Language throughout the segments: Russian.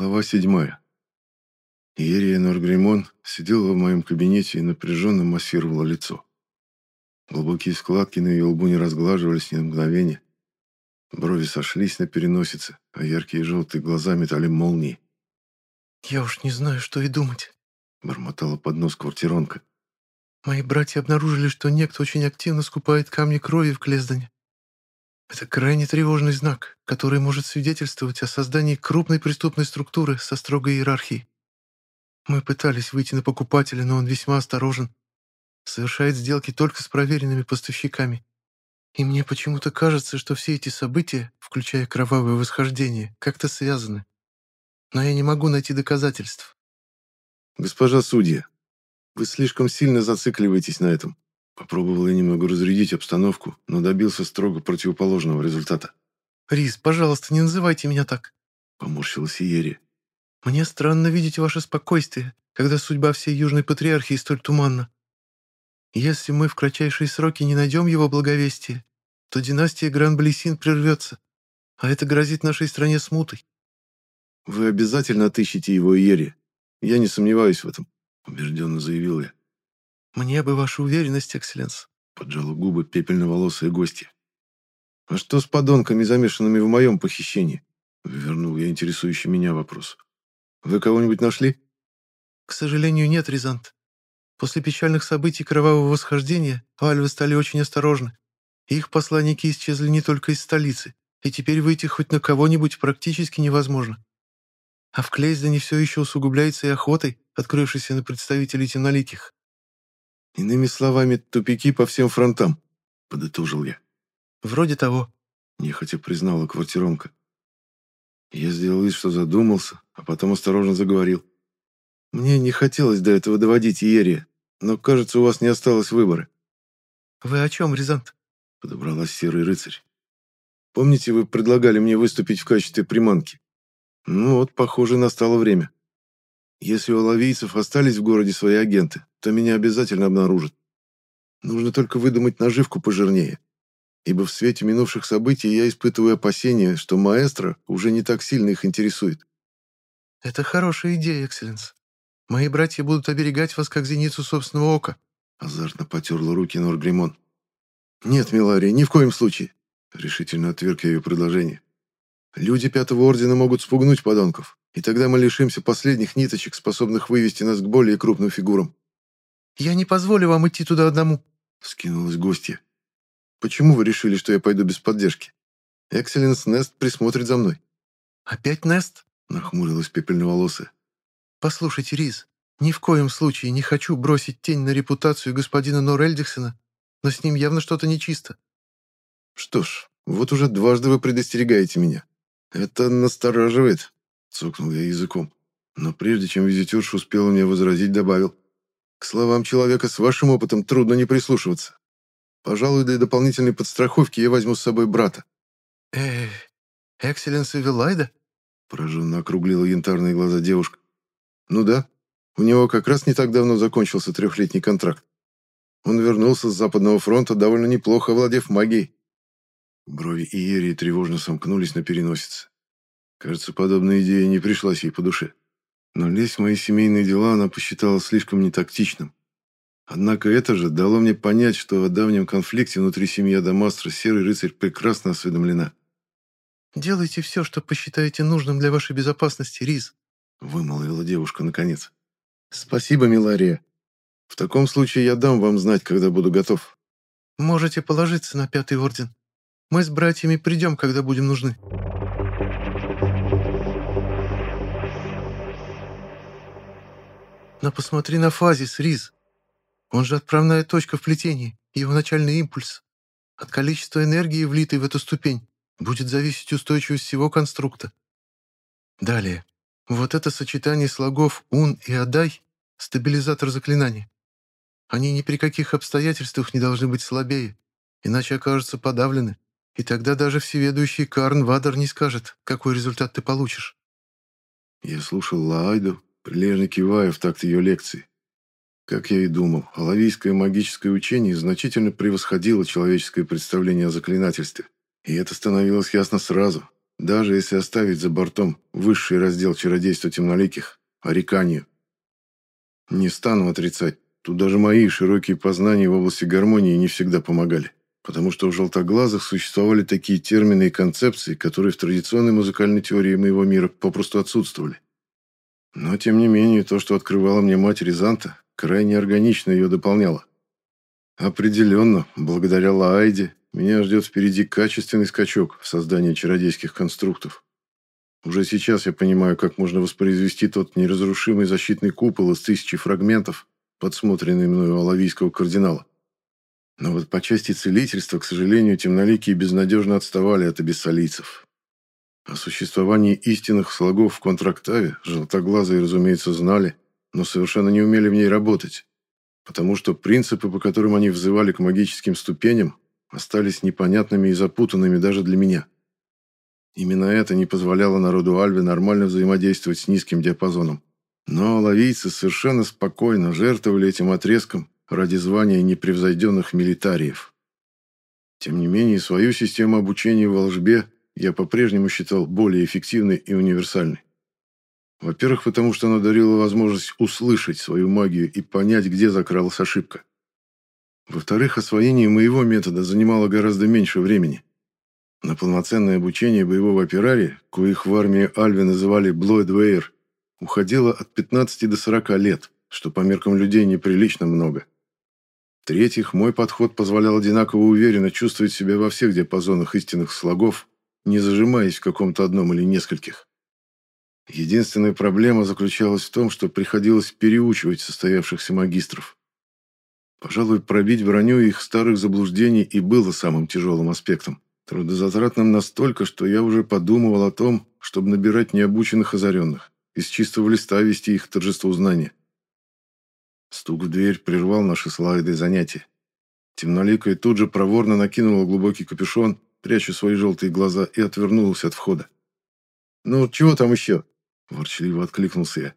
Глава седьмая. Иерия Норгримон сидела в моем кабинете и напряженно массировала лицо. Глубокие складки на ее лбу не разглаживались ни на мгновение. Брови сошлись на переносице, а яркие желтые глаза метали молнии. «Я уж не знаю, что и думать», — бормотала под нос квартиронка. «Мои братья обнаружили, что некто очень активно скупает камни крови в Клездане. Это крайне тревожный знак, который может свидетельствовать о создании крупной преступной структуры со строгой иерархией. Мы пытались выйти на покупателя, но он весьма осторожен. Совершает сделки только с проверенными поставщиками. И мне почему-то кажется, что все эти события, включая кровавое восхождение, как-то связаны. Но я не могу найти доказательств. «Госпожа судья, вы слишком сильно зацикливаетесь на этом. Попробовал я немного разрядить обстановку, но добился строго противоположного результата. «Рис, пожалуйста, не называйте меня так», — поморщилась Иерия. «Мне странно видеть ваше спокойствие, когда судьба всей Южной Патриархии столь туманна. Если мы в кратчайшие сроки не найдем его благовестия, то династия Гран-Блесин прервется, а это грозит нашей стране смутой». «Вы обязательно отыщете его, Иерия. Я не сомневаюсь в этом», — убежденно заявил я. «Мне бы ваша уверенность, экселленс», — поджала губы пепельноволосые гости. «А что с подонками, замешанными в моем похищении?» — вернул я интересующий меня вопрос. «Вы кого-нибудь нашли?» «К сожалению, нет, Рязант. После печальных событий кровавого восхождения альвы стали очень осторожны. Их посланники исчезли не только из столицы, и теперь выйти хоть на кого-нибудь практически невозможно. А в Клейздене все еще усугубляется и охотой, открывшейся на представителей темноликих. Иными словами, тупики по всем фронтам, подытожил я. Вроде того, нехотя признала квартиронка. Я сделал вид, что задумался, а потом осторожно заговорил. Мне не хотелось до этого доводить Иерия, но, кажется, у вас не осталось выбора. Вы о чем, Рязант? Подобралась серый рыцарь. Помните, вы предлагали мне выступить в качестве приманки? Ну вот, похоже, настало время. Если у лавийцев остались в городе свои агенты, то меня обязательно обнаружат. Нужно только выдумать наживку пожирнее. Ибо в свете минувших событий я испытываю опасения, что маэстро уже не так сильно их интересует. «Это хорошая идея, Экселленс. Мои братья будут оберегать вас, как зеницу собственного ока», азартно потерла руки Норгримон. «Нет, Милария, ни в коем случае», — решительно отверг я ее предложение. «Люди Пятого Ордена могут спугнуть подонков, и тогда мы лишимся последних ниточек, способных вывести нас к более крупным фигурам. «Я не позволю вам идти туда одному», — скинулась гостья. «Почему вы решили, что я пойду без поддержки? Экселленс Нест присмотрит за мной». «Опять Нест?» — нахмурилась пепельноволосая. «Послушайте, Риз, ни в коем случае не хочу бросить тень на репутацию господина Норельдиксона, но с ним явно что-то нечисто». «Что ж, вот уже дважды вы предостерегаете меня. Это настораживает», — цокнул я языком. Но прежде чем визитерша успела мне возразить, добавил. К словам человека с вашим опытом трудно не прислушиваться. Пожалуй, для дополнительной подстраховки я возьму с собой брата». «Эх, Экселленс Вилайда?» пораженно округлила янтарные глаза девушка. «Ну да, у него как раз не так давно закончился трехлетний контракт. Он вернулся с Западного фронта, довольно неплохо овладев магией». Брови Иерии тревожно сомкнулись на переносице. Кажется, подобная идея не пришлась ей по душе. Но лезть в мои семейные дела она посчитала слишком нетактичным. Однако это же дало мне понять, что о давнем конфликте внутри семьи Адамастра Серый Рыцарь прекрасно осведомлена. «Делайте все, что посчитаете нужным для вашей безопасности, Риз», — вымолвила девушка наконец. «Спасибо, Милария. В таком случае я дам вам знать, когда буду готов». «Можете положиться на Пятый Орден. Мы с братьями придем, когда будем нужны». Но посмотри на фазис, Риз. Он же отправная точка в плетении, его начальный импульс. От количества энергии, влитой в эту ступень, будет зависеть устойчивость всего конструкта. Далее. Вот это сочетание слогов «ун» и «адай» — стабилизатор заклинания. Они ни при каких обстоятельствах не должны быть слабее, иначе окажутся подавлены, и тогда даже всеведущий Карн Вадар не скажет, какой результат ты получишь. Я слушал Лаайду, прилежно кивая в такт ее лекции. Как я и думал, алавийское магическое учение значительно превосходило человеческое представление о заклинательстве. И это становилось ясно сразу. даже если оставить за бортом высший раздел чародейства темноликих – Ариканию. Не стану отрицать, тут даже мои широкие познания в области гармонии не всегда помогали, потому что у желтоглазых существовали такие термины и концепции, которые в традиционной музыкальной теории моего мира попросту отсутствовали. Но, тем не менее, то, что открывала мне мать Рязанта, крайне органично ее дополняло. Определенно, благодаря Лаайде, меня ждет впереди качественный скачок в создании чародейских конструктов. Уже сейчас я понимаю, как можно воспроизвести тот неразрушимый защитный купол из тысячи фрагментов, подсмотренный мною алавийского кардинала. Но вот по части целительства, к сожалению, темноликие безнадежно отставали от абиссалийцев. О существовании истинных слогов в контрактаве желтоглазые, разумеется, знали, но совершенно не умели в ней работать, потому что принципы, по которым они взывали к магическим ступеням, остались непонятными и запутанными даже для меня. Именно это не позволяло народу Альвы нормально взаимодействовать с низким диапазоном. Но лавийцы совершенно спокойно жертвовали этим отрезком ради звания непревзойденных милитариев. Тем не менее, свою систему обучения в волжбе я по-прежнему считал более эффективной и универсальной. Во-первых, потому что она дарила возможность услышать свою магию и понять, где закралась ошибка. Во-вторых, освоение моего метода занимало гораздо меньше времени. На полноценное обучение боевого оперария, коих в армии Альве называли Блойдвейер, уходило от 15 до 40 лет, что по меркам людей неприлично много. В-третьих, мой подход позволял одинаково уверенно чувствовать себя во всех диапазонах истинных слогов, не зажимаясь в каком-то одном или нескольких. Единственная проблема заключалась в том, что приходилось переучивать состоявшихся магистров. Пожалуй, пробить броню их старых заблуждений и было самым тяжелым аспектом. Трудозатратным настолько, что я уже подумывал о том, чтобы набирать необученных озаренных, из чистого листа вести их торжество знания. Стук в дверь прервал наши слайды занятия. Темноликая тут же проворно накинула глубокий капюшон, пряча свои желтые глаза, и отвернулась от входа. «Ну, чего там еще?» – ворчливо откликнулся я.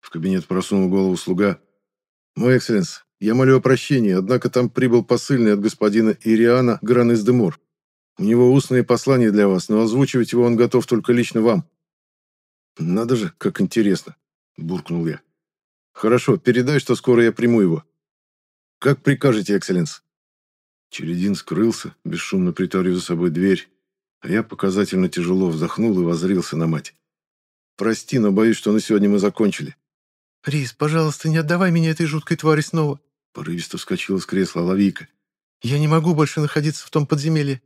В кабинет просунул голову слуга. «Мой экселленс, я молю о прощении, однако там прибыл посыльный от господина Ириана Гранес-де-Мор. У него устные послания для вас, но озвучивать его он готов только лично вам». «Надо же, как интересно», – буркнул я. «Хорошо, передай, что скоро я приму его». «Как прикажете, экселленс?» Чередин скрылся, бесшумно притворив за собой дверь, а я показательно тяжело вздохнул и возрился на мать. «Прости, но боюсь, что на сегодня мы закончили». «Рис, пожалуйста, не отдавай меня этой жуткой твари снова!» Порывисто вскочила с кресла Лавика. «Я не могу больше находиться в том подземелье.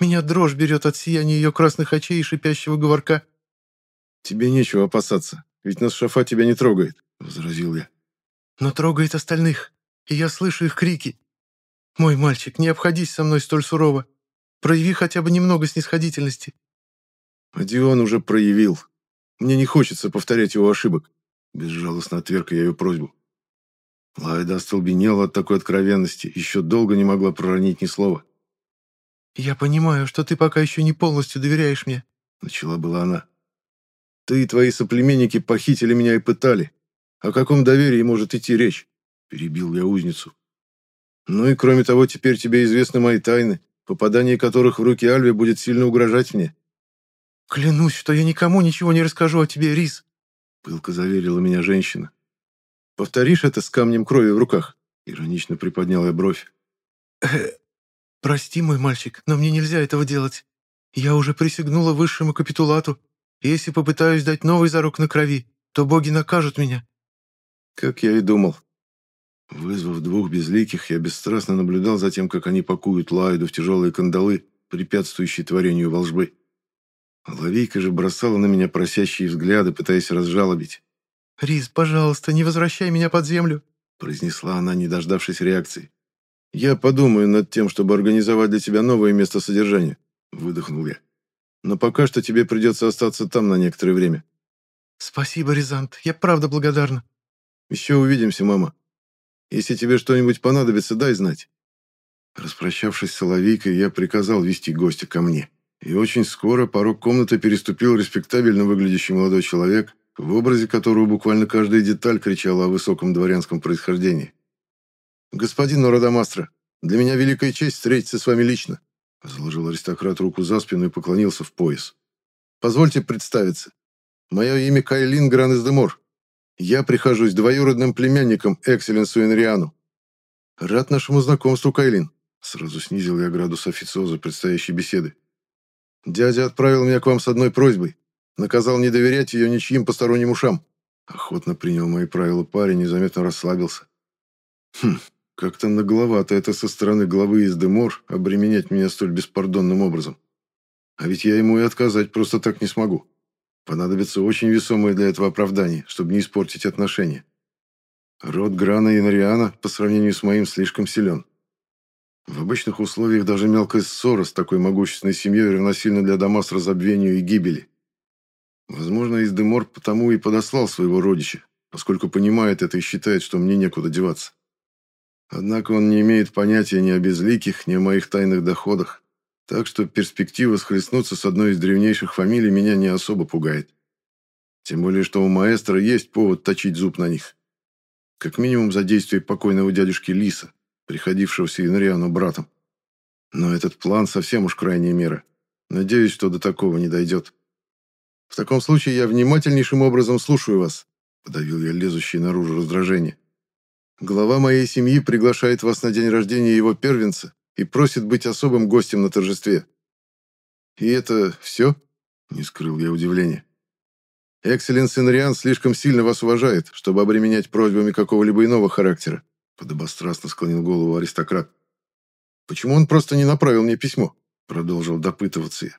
Меня дрожь берет от сияния ее красных очей и шипящего говорка». «Тебе нечего опасаться, ведь наш шафа тебя не трогает», — возразил я. «Но трогает остальных, и я слышу их крики. Мой мальчик, не обходись со мной столь сурово. Прояви хотя бы немного снисходительности». А Дион уже проявил. Мне не хочется повторять его ошибок. Безжалостно отверг я ее просьбу. Лайда остолбенела от такой откровенности, еще долго не могла проронить ни слова. «Я понимаю, что ты пока еще не полностью доверяешь мне», — начала была она. «Ты и твои соплеменники похитили меня и пытали. О каком доверии может идти речь?» — перебил я узницу. «Ну и кроме того, теперь тебе известны мои тайны, попадание которых в руки Альве будет сильно угрожать мне». «Клянусь, что я никому ничего не расскажу о тебе, Рис», пылко заверила меня женщина. «Повторишь это с камнем крови в руках?» Иронично приподнял я бровь. «Э, прости, мой мальчик, но мне нельзя этого делать. Я уже присягнула высшему капитулату. Если попытаюсь дать новый зарок на крови, то боги накажут меня». Как я и думал. Вызвав двух безликих, я бесстрастно наблюдал за тем, как они пакуют Лайду в тяжелые кандалы, препятствующие творению волжбы. Лавейка же бросала на меня просящие взгляды, пытаясь разжалобить. «Рис, пожалуйста, не возвращай меня под землю», произнесла она, не дождавшись реакции. «Я подумаю над тем, чтобы организовать для тебя новое место содержания», выдохнул я. «Но пока что тебе придется остаться там на некоторое время». «Спасибо, Рязант, я правда благодарна». «Еще увидимся, мама. Если тебе что-нибудь понадобится, дай знать». Распрощавшись с Соловейкой, я приказал вести гостя ко мне. И очень скоро порог комнаты переступил респектабельно выглядящий молодой человек, в образе которого буквально каждая деталь кричала о высоком дворянском происхождении. «Господин Нородомастро, для меня великая честь встретиться с вами лично», заложил аристократ руку за спину и поклонился в пояс. Позвольте представиться. Мое имя Кайлин Гранес-де-Мор. Я прихожусь двоюродным племянником Экселенсу Инриану. Рад нашему знакомству, Кайлин. Сразу снизил я градус официоза предстоящей беседы. Дядя отправил меня к вам с одной просьбой. Наказал не доверять ее ничьим посторонним ушам. Охотно принял мои правила парень и заметно расслабился. Хм, как-то нагловато это со стороны главы из Демор обременять меня столь беспардонным образом. А ведь я ему и отказать просто так не смогу. Понадобится очень весомое для этого оправдание, чтобы не испортить отношения. Род Грана и Нариана по сравнению с моим слишком силен. В обычных условиях даже мелкая ссора с такой могущественной семьей равносильна для дома с разобвению и гибели. Возможно, Издемор потому и подослал своего родича, поскольку понимает это и считает, что мне некуда деваться. Однако он не имеет понятия ни о безликих, ни о моих тайных доходах, так что перспектива схлестнуться с одной из древнейших фамилий меня не особо пугает. Тем более, что у маэстро есть повод точить зуб на них. Как минимум за действие покойного дядюшки Лиса, приходившегося Инриану братом. Но этот план совсем уж крайняя мера. Надеюсь, что до такого не дойдет. В таком случае я внимательнейшим образом слушаю вас, подавил я лезущий наружу раздражение. Глава моей семьи приглашает вас на день рождения его первенца и просит быть особым гостем на торжестве. И это все? Не скрыл я удивления. Экселленс Инриан слишком сильно вас уважает, чтобы обременять просьбами какого-либо иного характера, подобострастно склонил голову аристократ. Почему он просто не направил мне письмо? Продолжил допытываться я.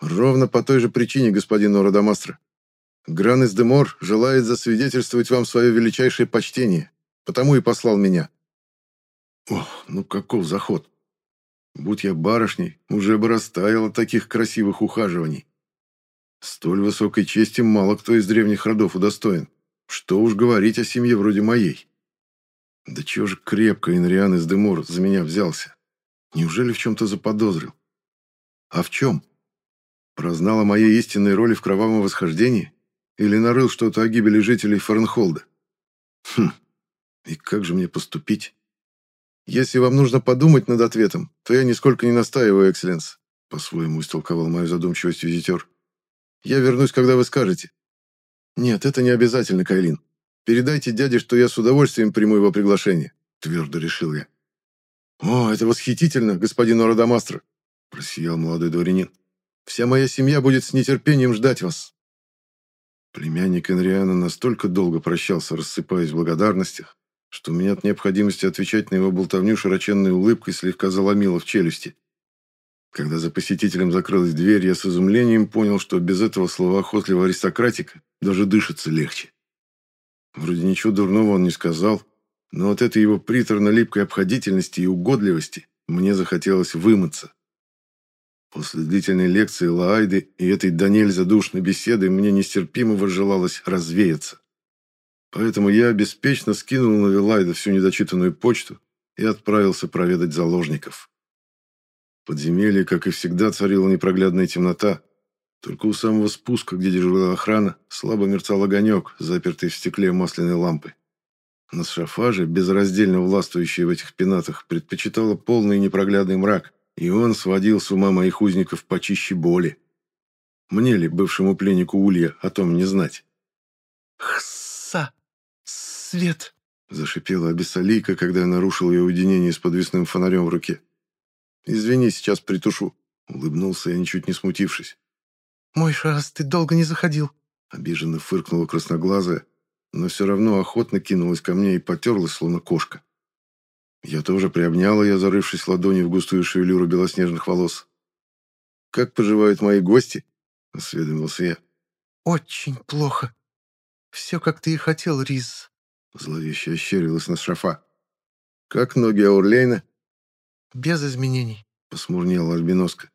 Ровно по той же причине, господин Ородомастро. Гранес де Мор желает засвидетельствовать вам свое величайшее почтение, потому и послал меня. Ох, ну каков заход. Будь я барышней, уже бы растаял таких красивых ухаживаний. Столь высокой чести мало кто из древних родов удостоен. Что уж говорить о семье вроде моей. Да чего же крепко Инриан из Демор за меня взялся? Неужели в чем-то заподозрил? А в чем? Прознал о моей истинной роли в кровавом восхождении? Или нарыл что-то о гибели жителей Фарнхолда? Хм, и как же мне поступить? «Если вам нужно подумать над ответом, то я нисколько не настаиваю, экселленс», по-своему истолковал мою задумчивость визитер. «Я вернусь, когда вы скажете». «Нет, это не обязательно, Кайлин. Передайте дяде, что я с удовольствием приму его приглашение», твердо решил я. «О, это восхитительно, господин Ородомастро», просиял молодой дворянин. «Вся моя семья будет с нетерпением ждать вас». Племянник Энриана настолько долго прощался, рассыпаясь в благодарностях, что меня от необходимости отвечать на его болтовню широченной улыбкой слегка заломило в челюсти. Когда за посетителем закрылась дверь, я с изумлением понял, что без этого словоохотливого аристократика даже дышится легче. Вроде ничего дурного он не сказал, но от этой его приторно-липкой обходительности и угодливости мне захотелось вымыться. После длительной лекции Лаайды и этой до нельзя душной беседы мне нестерпимо возжелалось развеяться. Поэтому я беспечно скинул на Вилайда всю недочитанную почту и отправился проведать заложников. В подземелье, как и всегда, царила непроглядная темнота. Только у самого спуска, где дежурила охрана, слабо мерцал огонек, запертый в стекле масляной лампы. На шафаже, безраздельно властвующий в этих пенатах, предпочитала полный непроглядный мрак, и он сводил с ума моих узников почище боли. Мне ли, бывшему пленнику Улья, о том не знать? «Хса!» Свет!» Зашипела Абиссалийка, когда я нарушил ее уединение с подвесным фонарем в руке. «Извини, сейчас притушу», — улыбнулся я, ничуть не смутившись. «Мой шас, ты долго не заходил», — обиженно фыркнула красноглазая, но все равно охотно кинулась ко мне и потерлась, словно кошка. Я тоже приобнял ее, зарывшись ладонью в густую шевелюру белоснежных волос. «Как поживают мои гости?» — осведомился я. «Очень плохо. Все, как ты и хотел, Риз. Зловеще ощерилась на шафа. «Как ноги Аурлейна?» «Без изменений», — посмурнела альбиноска.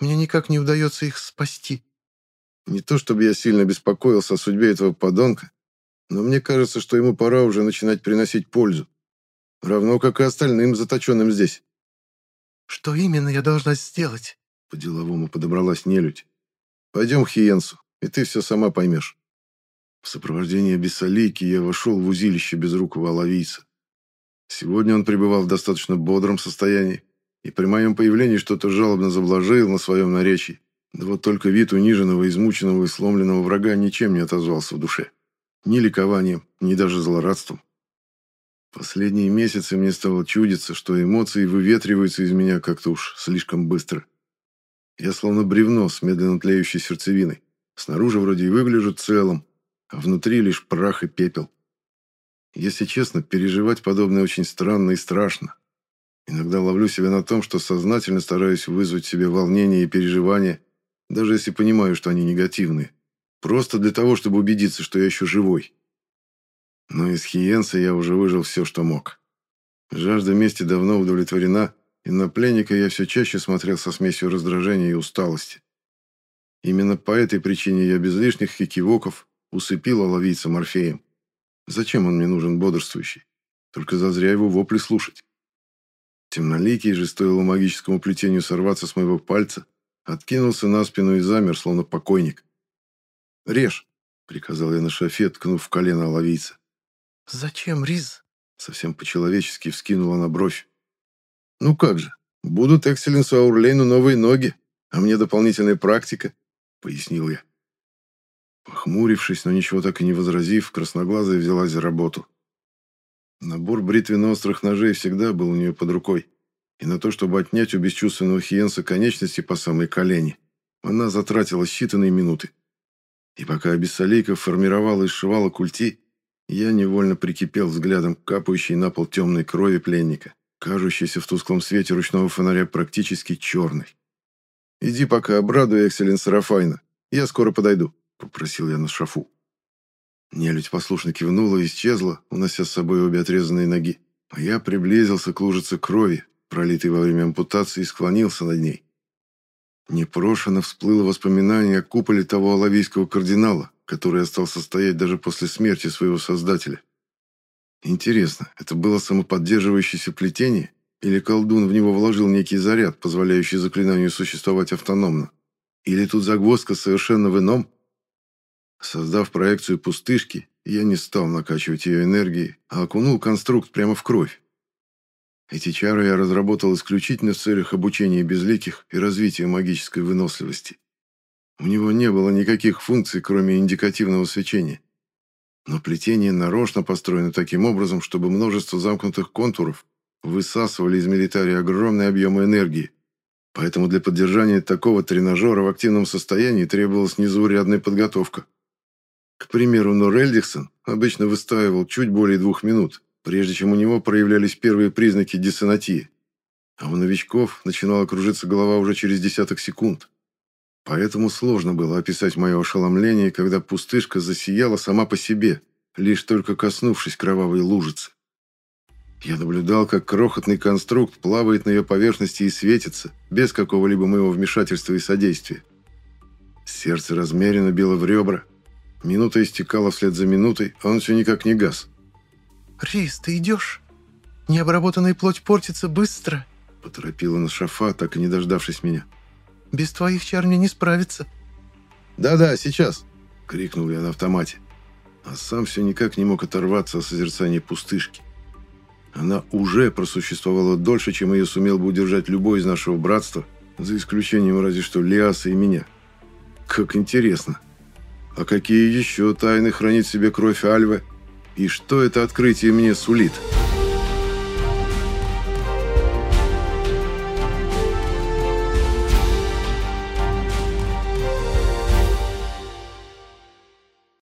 «Мне никак не удается их спасти». Не то чтобы я сильно беспокоился о судьбе этого подонка, но мне кажется, что ему пора уже начинать приносить пользу. Равно как и остальным заточенным здесь. «Что именно я должна сделать?» По-деловому подобралась нелюдь. «Пойдем к Хиенсу, и ты все сама поймешь». В сопровождении Бессалейки я вошел в узилище безрукого оловийца. Сегодня он пребывал в достаточно бодром состоянии, и при моем появлении что-то жалобно заблажил на своем наречии, Да вот только вид униженного, измученного и сломленного врага ничем не отозвался в душе. Ни ликованием, ни даже злорадством. Последние месяцы мне стало чудиться, что эмоции выветриваются из меня как-то уж слишком быстро. Я словно бревно с медленно тлеющей сердцевиной. Снаружи вроде и выгляжу целым, а внутри лишь прах и пепел. Если честно, переживать подобное очень странно и страшно. Иногда ловлю себя на том, что сознательно стараюсь вызвать в себе волнение и переживания, даже если понимаю, что они негативные. Просто для того, чтобы убедиться, что я еще живой. Но из Хиенса я уже выжил все, что мог. Жажда мести давно удовлетворена, и на пленника я все чаще смотрел со смесью раздражения и усталости. Именно по этой причине я без лишних хикивоков усыпил оловийца морфеем. Зачем он мне нужен бодрствующий? Только зазря его вопли слушать. Темноликий же, стоило магическому плетению сорваться с моего пальца, откинулся на спину и замер, словно покойник. «Режь!» — приказал я на шафе, ткнув в колено оловийца. «Зачем, Риз?» — совсем по-человечески вскинула на бровь. «Ну как же, будут Экселенсу Аурлейну новые ноги, а мне дополнительная практика», — пояснил я. Похмурившись, но ничего так и не возразив, красноглазая взялась за работу. Набор бритвенно-острых ножей всегда был у нее под рукой, и на то, чтобы отнять у бесчувственного хиенса конечности по самой колени, она затратила считанные минуты. И пока Абиссалейка формировала и сшивала культи, я невольно прикипел взглядом к капающей на пол темной крови пленника, кажущейся в тусклом свете ручного фонаря практически черной. «Иди пока обрадуй Экселенс Рафайна, я скоро подойду», — попросил я на шафу. Нелюдь послушно кивнула и исчезла, унося с собой обе отрезанные ноги. А я приблизился к лужице крови, пролитой во время ампутации, и склонился над ней. Непрошено всплыло воспоминание о куполе того алавийского кардинала, который остался стоять даже после смерти своего создателя. Интересно, это было самоподдерживающееся плетение, или колдун в него вложил некий заряд, позволяющий заклинанию существовать автономно? Или тут загвоздка совершенно в ином? Создав проекцию пустышки, я не стал накачивать ее энергией, а окунул конструкт прямо в кровь. Эти чары я разработал исключительно в целях обучения безликих и развития магической выносливости. У него не было никаких функций, кроме индикативного свечения. Но плетение нарочно построено таким образом, чтобы множество замкнутых контуров высасывали из милитария огромные объемы энергии. Поэтому для поддержания такого тренажера в активном состоянии требовалась незаурядная подготовка. К примеру, Норельдихсон обычно выстаивал чуть более двух минут, прежде чем у него проявлялись первые признаки диссонатии. А у новичков начинала кружиться голова уже через десяток секунд. Поэтому сложно было описать мое ошеломление, когда пустышка засияла сама по себе, лишь только коснувшись кровавой лужицы. Я наблюдал, как крохотный конструкт плавает на ее поверхности и светится, без какого-либо моего вмешательства и содействия. Сердце размеренно било в ребра, Минута истекала вслед за минутой, а он все никак не гас. «Рис, ты идешь? Необработанная плоть портится быстро», — поторопила на шафа, так и не дождавшись меня. «Без твоих чар мне не справиться». «Да-да, сейчас!» — крикнул я на автомате. А сам все никак не мог оторваться от созерцания пустышки. Она уже просуществовала дольше, чем ее сумел бы удержать любой из нашего братства, за исключением разве что Лиаса и меня. Как интересно. А какие еще тайны хранит себе кровь Альвы? И что это открытие мне сулит?»